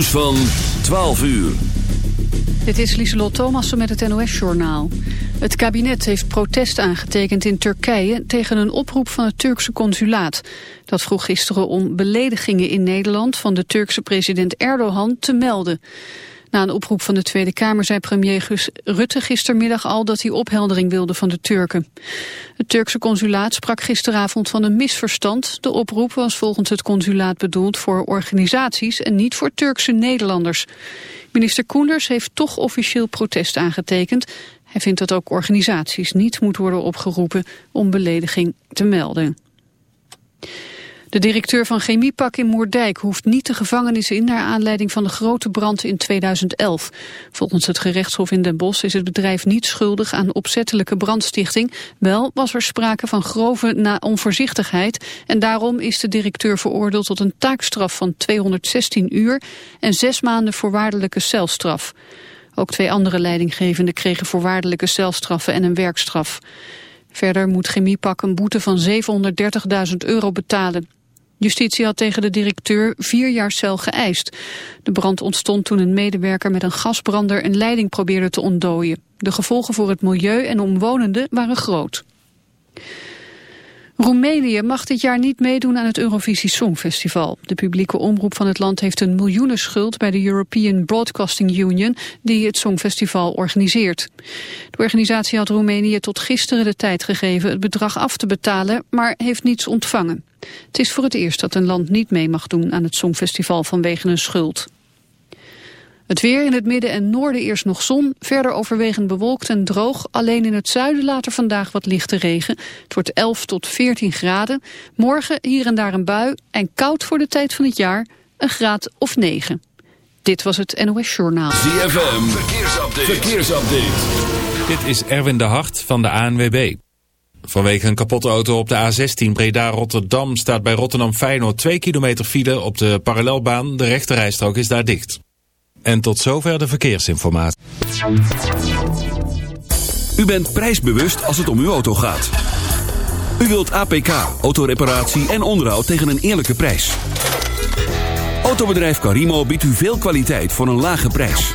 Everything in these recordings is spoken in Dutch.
Nieuws van 12 uur. Dit is Lieselot Thomassen met het NOS-journaal. Het kabinet heeft protest aangetekend in Turkije tegen een oproep van het Turkse consulaat. Dat vroeg gisteren om beledigingen in Nederland van de Turkse president Erdogan te melden. Na een oproep van de Tweede Kamer zei premier Rutte gistermiddag al dat hij opheldering wilde van de Turken. Het Turkse consulaat sprak gisteravond van een misverstand. De oproep was volgens het consulaat bedoeld voor organisaties en niet voor Turkse Nederlanders. Minister Koenders heeft toch officieel protest aangetekend. Hij vindt dat ook organisaties niet moeten worden opgeroepen om belediging te melden. De directeur van Chemiepak in Moerdijk hoeft niet de gevangenis in... naar aanleiding van de grote brand in 2011. Volgens het gerechtshof in Den Bosch is het bedrijf niet schuldig... aan opzettelijke brandstichting. Wel was er sprake van grove na onvoorzichtigheid... en daarom is de directeur veroordeeld tot een taakstraf van 216 uur... en zes maanden voorwaardelijke celstraf. Ook twee andere leidinggevenden kregen voorwaardelijke celstraffen en een werkstraf. Verder moet Chemiepak een boete van 730.000 euro betalen. Justitie had tegen de directeur vier jaar cel geëist. De brand ontstond toen een medewerker met een gasbrander een leiding probeerde te ontdooien. De gevolgen voor het milieu en omwonenden waren groot. Roemenië mag dit jaar niet meedoen aan het Eurovisie Songfestival. De publieke omroep van het land heeft een miljoenenschuld bij de European Broadcasting Union die het Songfestival organiseert. De organisatie had Roemenië tot gisteren de tijd gegeven het bedrag af te betalen, maar heeft niets ontvangen. Het is voor het eerst dat een land niet mee mag doen aan het Songfestival vanwege een schuld. Het weer in het midden en noorden eerst nog zon, verder overwegend bewolkt en droog. Alleen in het zuiden later vandaag wat lichte regen. Het wordt 11 tot 14 graden. Morgen hier en daar een bui en koud voor de tijd van het jaar, een graad of 9. Dit was het NOS Journaal. ZFM, verkeersupdate. verkeersupdate. Dit is Erwin de Hart van de ANWB. Vanwege een kapotte auto op de A16 Breda-Rotterdam staat bij Rotterdam-Feyenoord 2 kilometer file op de parallelbaan. De rechterrijstrook is daar dicht. En tot zover de verkeersinformatie. U bent prijsbewust als het om uw auto gaat. U wilt APK, autoreparatie en onderhoud tegen een eerlijke prijs. Autobedrijf Carimo biedt u veel kwaliteit voor een lage prijs.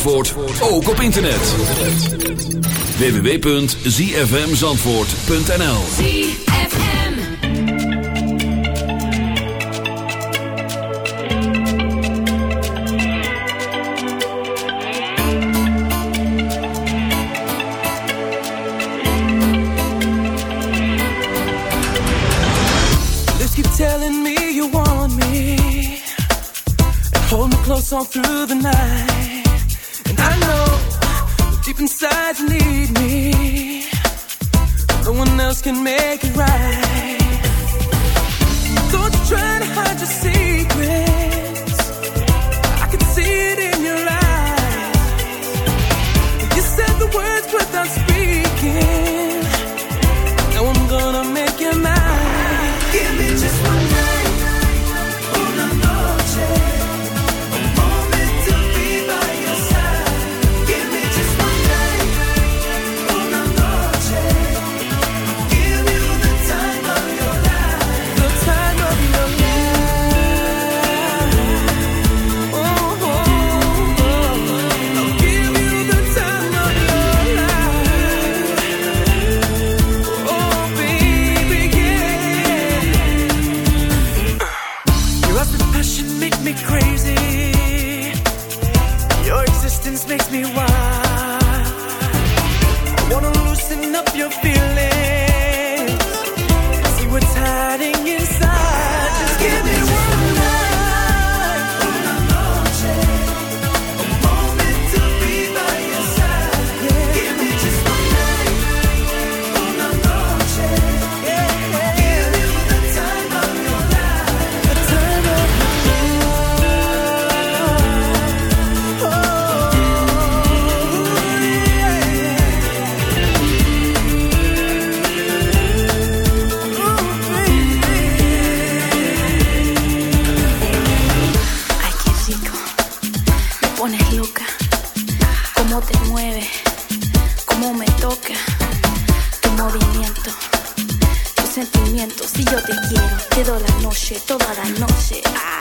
Zandvoort ook op internet. www.zfmzandvoort.nl ZFM Let's keep telling me through the night. Deep inside you need me. No one else can make it right. Don't you try to hide your secret tu movimiento, tus sentimientos. Si yo te quiero, te doy la noche, toda la noche. Ay,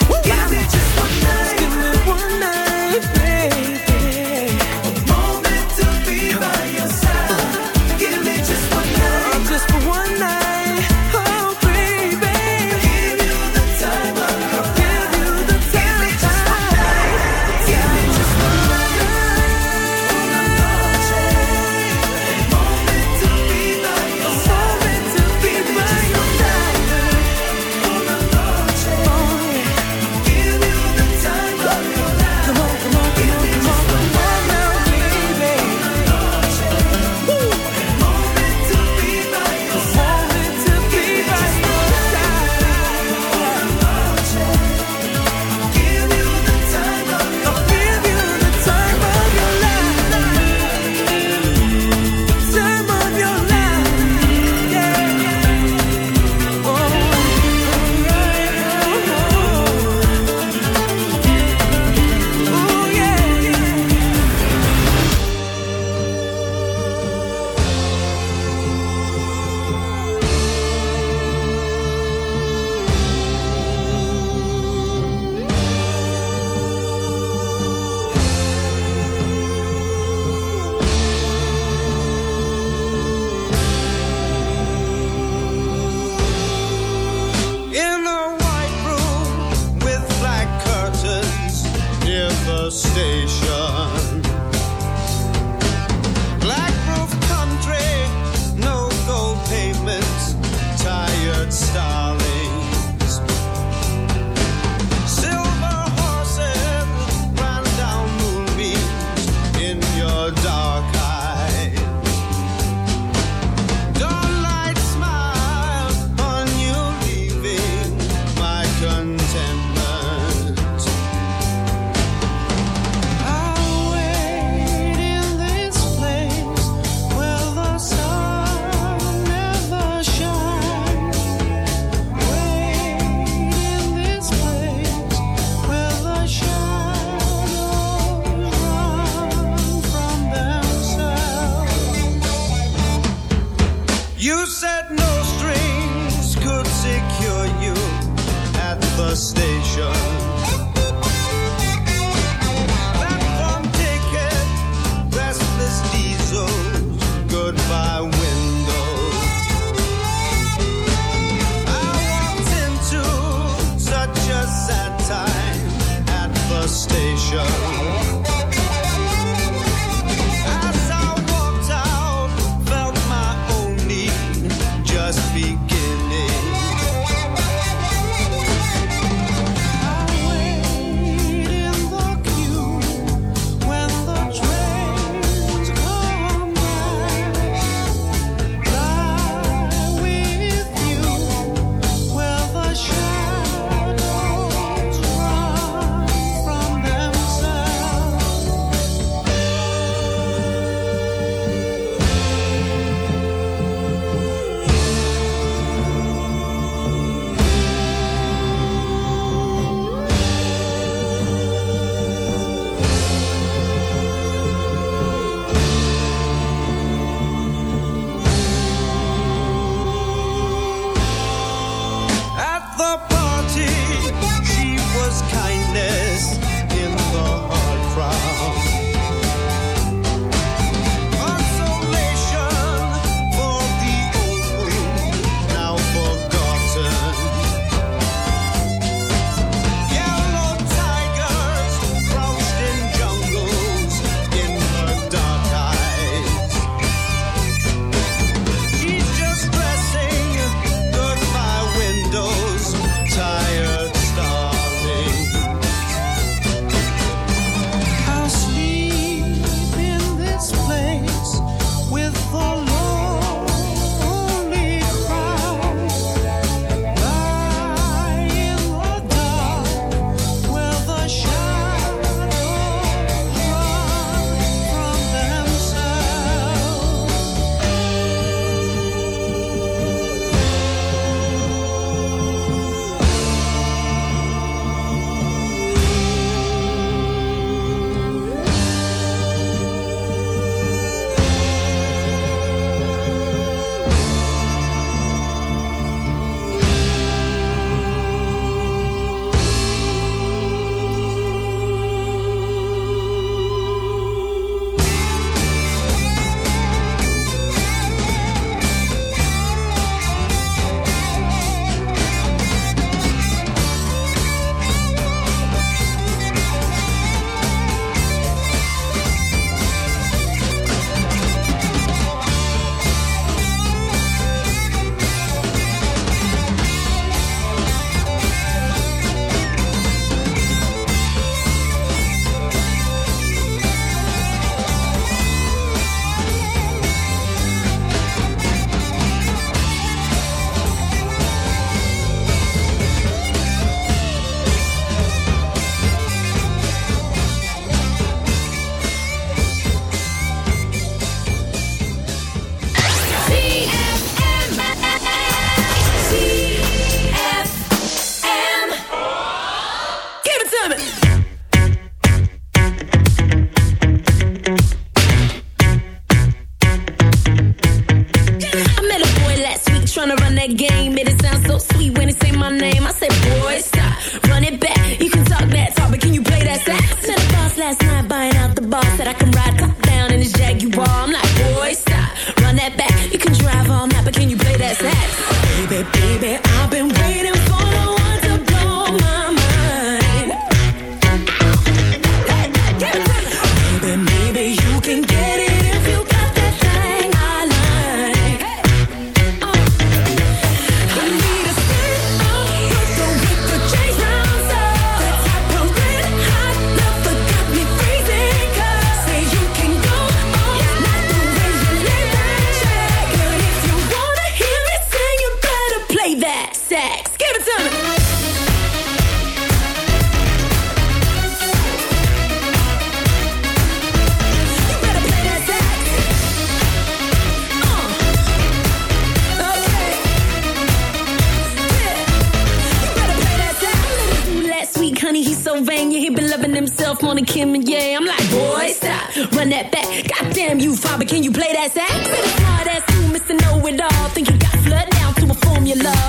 your love.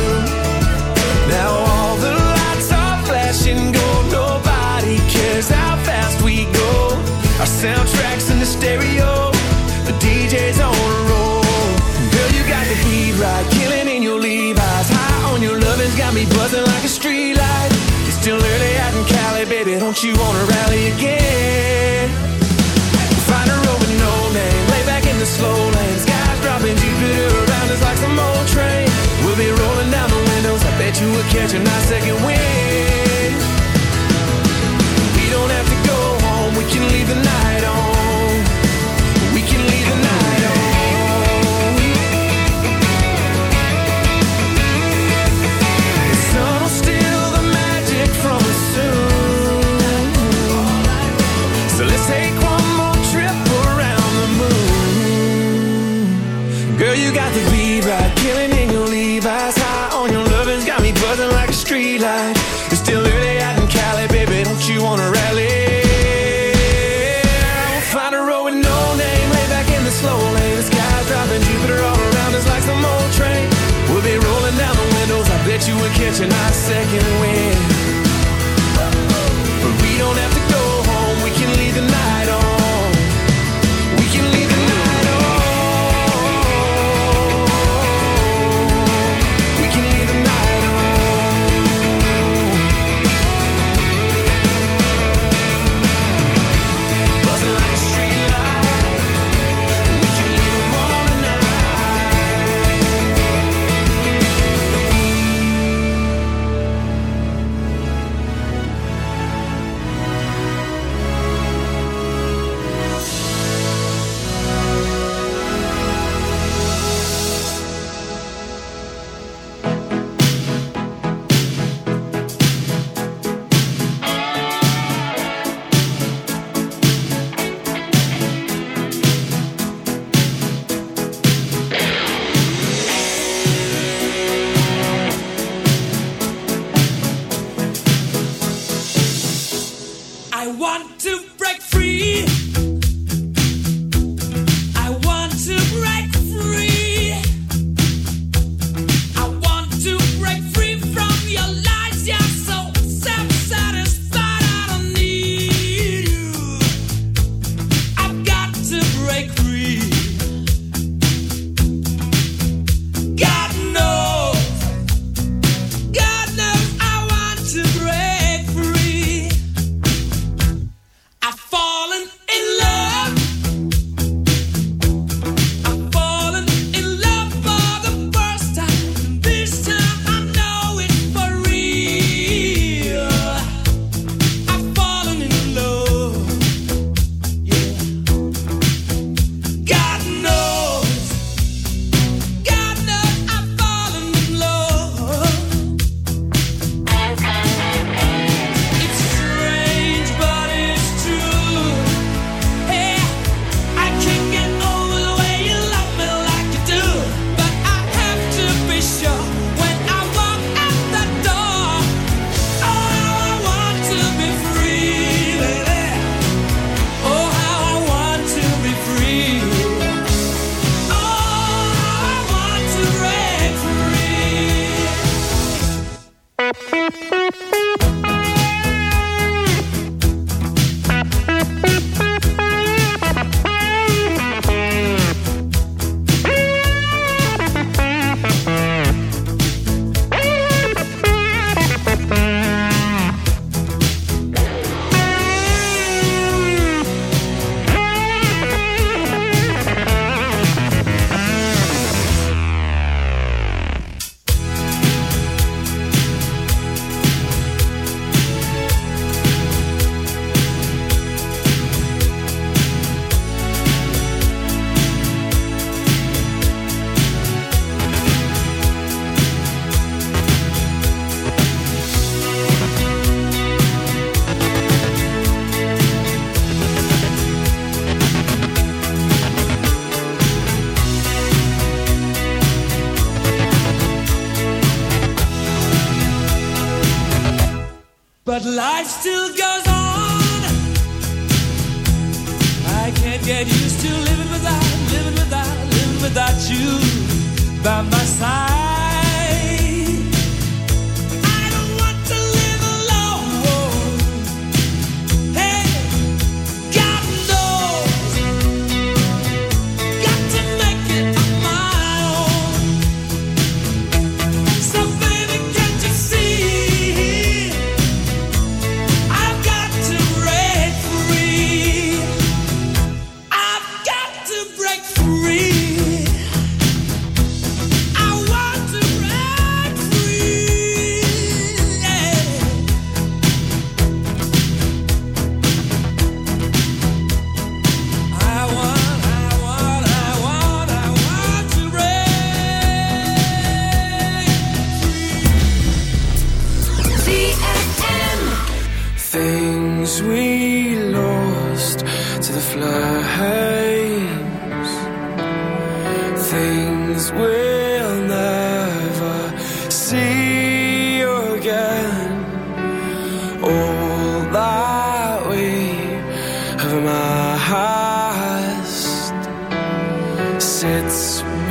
Our soundtrack's in the stereo, the DJ's on a roll. Girl, you got the heat right, killing in your Levi's. High on your lovin's got me buzzing like a street light. It's still early out in Cali, baby, don't you wanna rally again? Find a road with no name, lay back in the slow One, two,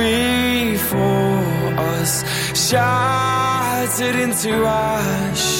before us, shattered into ash.